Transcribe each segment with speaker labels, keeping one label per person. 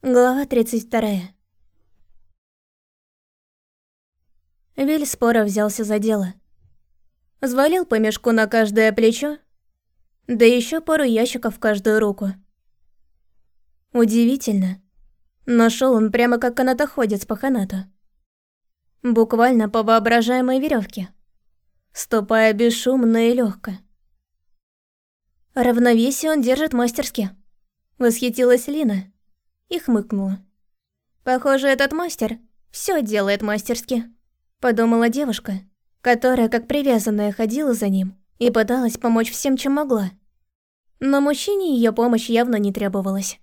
Speaker 1: Глава 32. Виль споро взялся за дело. Взвалил по мешку на каждое плечо, да еще пару ящиков в каждую руку. Удивительно, но шел он прямо как канатоходец по канату. Буквально по воображаемой веревке, ступая бесшумно и легко. Равновесие он держит мастерски. Восхитилась Лина и хмыкнула. «Похоже, этот мастер все делает мастерски», — подумала девушка, которая как привязанная ходила за ним и пыталась помочь всем, чем могла. Но мужчине ее помощь явно не требовалась.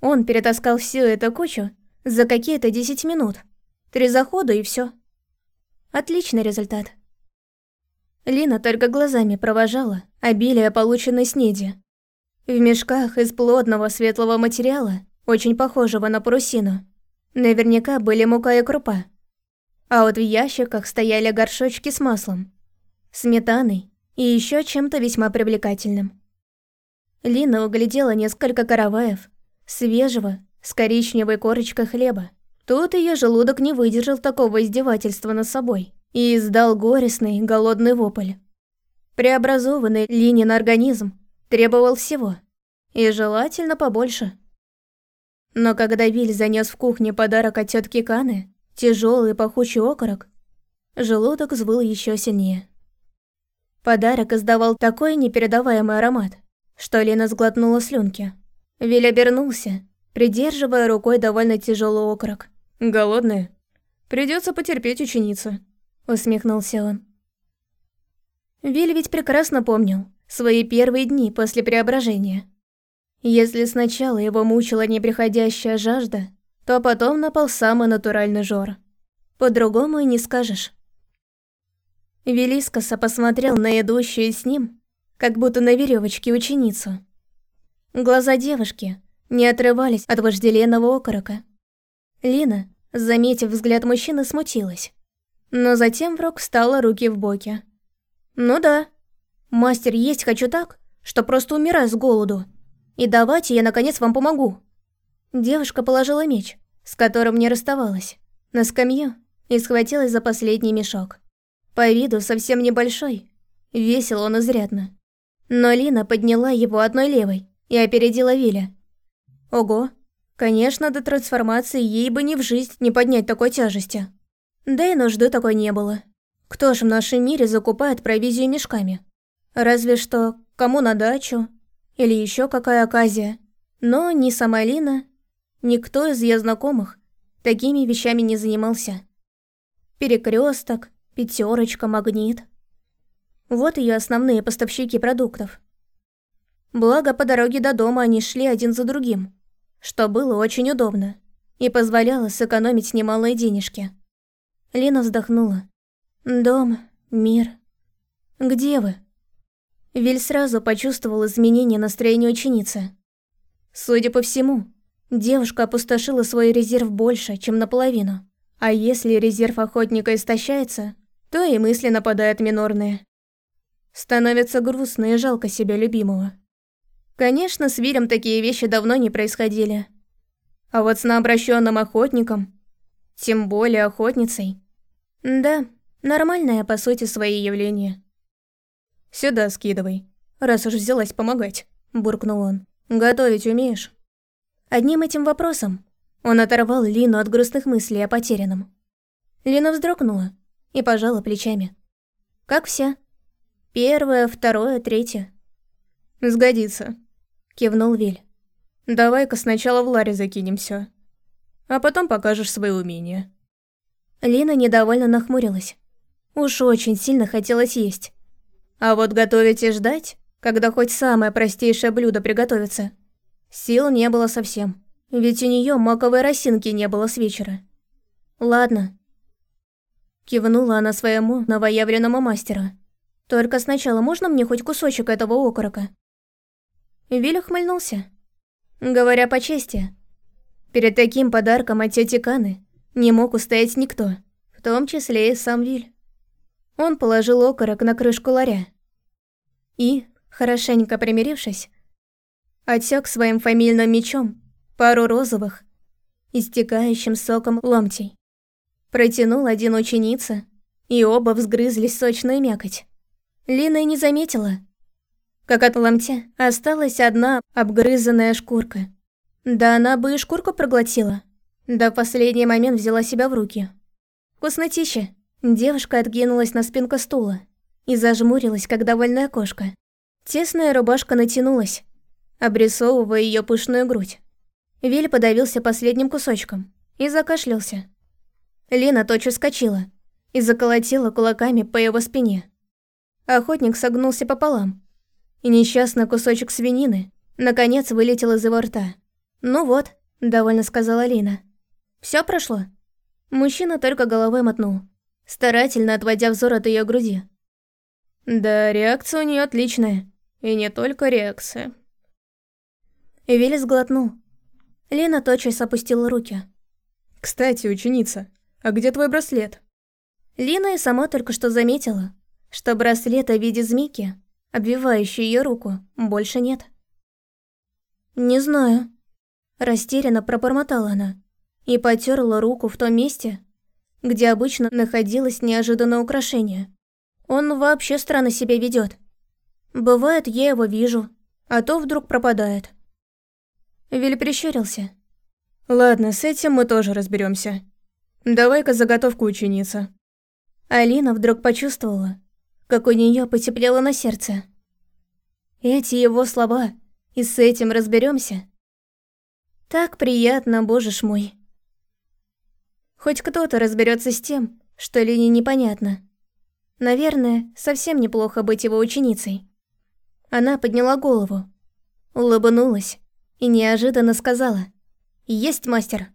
Speaker 1: Он перетаскал всю эту кучу за какие-то 10 минут. Три захода и все. Отличный результат. Лина только глазами провожала обилие полученной снеди. В мешках из плотного светлого материала очень похожего на парусину. Наверняка были мука и крупа. А вот в ящиках стояли горшочки с маслом, сметаной и еще чем-то весьма привлекательным. Лина углядела несколько караваев, свежего, с коричневой корочкой хлеба. Тут ее желудок не выдержал такого издевательства над собой и издал горестный, голодный вопль. Преобразованный Линин организм требовал всего, и желательно побольше. Но когда Виль занес в кухне подарок от тетки Каны, тяжелый пахучий окорок, желудок взвыл еще сильнее. Подарок издавал такой непередаваемый аромат, что Лена сглотнула слюнки. Виль обернулся, придерживая рукой довольно тяжелый окорок.
Speaker 2: «Голодная? Придется потерпеть ученица», — усмехнулся он.
Speaker 1: Виль ведь прекрасно помнил свои первые дни после преображения. Если сначала его мучила неприходящая жажда, то потом напал самый натуральный жор. По-другому и не скажешь. Велискоса посмотрел на идущую с ним, как будто на веревочке ученицу. Глаза девушки не отрывались от вожделенного окорока. Лина, заметив взгляд мужчины, смутилась. Но затем вдруг встала руки в боки. «Ну да, мастер есть хочу так, что просто умираю с голоду». И давайте я наконец вам помогу. Девушка положила меч, с которым не расставалась, на скамью и схватилась за последний мешок. По виду совсем небольшой, весил он изрядно. Но Лина подняла его одной левой и опередила Виля. Ого, конечно, до трансформации ей бы ни в жизнь не поднять такой тяжести. Да и нужды такой не было. Кто же в нашем мире закупает провизию мешками? Разве что кому на дачу, или еще какая оказия. Но ни сама Лина, никто из ее знакомых такими вещами не занимался. Перекресток, пятерочка, магнит. Вот ее основные поставщики продуктов. Благо, по дороге до дома они шли один за другим, что было очень удобно и позволяло сэкономить немалые денежки. Лина вздохнула. «Дом, мир. Где вы?» Виль сразу почувствовал изменение настроения ученицы. Судя по всему, девушка опустошила свой резерв больше, чем наполовину. А если резерв охотника истощается, то и мысли нападают минорные. Становится грустно и жалко себя любимого. Конечно, с Вилем такие вещи давно не происходили. А вот с наобращенным охотником, тем более охотницей, да, нормальное по сути свои явление.
Speaker 2: «Сюда скидывай, раз уж взялась помогать», – буркнул он. «Готовить умеешь?»
Speaker 1: Одним этим вопросом он оторвал Лину от грустных мыслей о потерянном. Лина вздрогнула и пожала плечами. Как вся. Первое, второе, третье.
Speaker 2: «Сгодится», – кивнул Виль. «Давай-ка сначала в Ларе закинем все, а потом покажешь свои умения».
Speaker 1: Лина недовольно нахмурилась. Уж очень сильно хотелось есть. А вот готовить и ждать, когда хоть самое простейшее блюдо приготовится, сил не было совсем. Ведь у нее маковой росинки не было с вечера. Ладно. Кивнула она своему новоявленному мастеру. Только сначала можно мне хоть кусочек этого окорока? Виль ухмыльнулся. Говоря по чести, перед таким подарком от тети Каны не мог устоять никто, в том числе и сам Виль. Он положил окорок на крышку ларя. И, хорошенько примирившись, отсек своим фамильным мечом пару розовых, истекающим соком ломтей. Протянул один ученица, и оба взгрызлись сочную мякоть. Лина и не заметила, как от ломтя осталась одна обгрызанная шкурка. Да она бы и шкурку проглотила. Да в последний момент взяла себя в руки. Вкуснотища. Девушка откинулась на спинку стула и зажмурилась, как довольная кошка. Тесная рубашка натянулась, обрисовывая ее пышную грудь. Виль подавился последним кусочком и закашлялся. Лина точно вскочила и заколотила кулаками по его спине. Охотник согнулся пополам, и несчастный кусочек свинины наконец вылетел из его рта. «Ну вот», — довольно сказала Лина. Все прошло?» Мужчина только головой мотнул, старательно отводя взор от ее груди.
Speaker 2: «Да, реакция у нее отличная. И не только реакция».
Speaker 1: Вилли сглотнул. Лена тотчас опустила руки.
Speaker 2: «Кстати, ученица, а где твой браслет?»
Speaker 1: Лина и сама только что заметила, что браслета в виде змейки, обвивающей ее руку, больше нет. «Не знаю», – растерянно пробормотала она и потерла руку в том месте, где обычно находилось неожиданное украшение. Он вообще странно себя ведет. Бывает, я его вижу, а то вдруг пропадает. Виль прищурился.
Speaker 2: Ладно, с этим мы тоже разберемся. Давай-ка заготовку ученица.
Speaker 1: Алина вдруг почувствовала, как у нее потеплело на сердце. Эти его слова «и с этим разберемся. Так приятно, боже ж мой. Хоть кто-то разберется с тем, что Лене непонятно. Наверное, совсем неплохо быть его ученицей. Она подняла голову, улыбнулась и неожиданно сказала «Есть мастер».